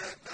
that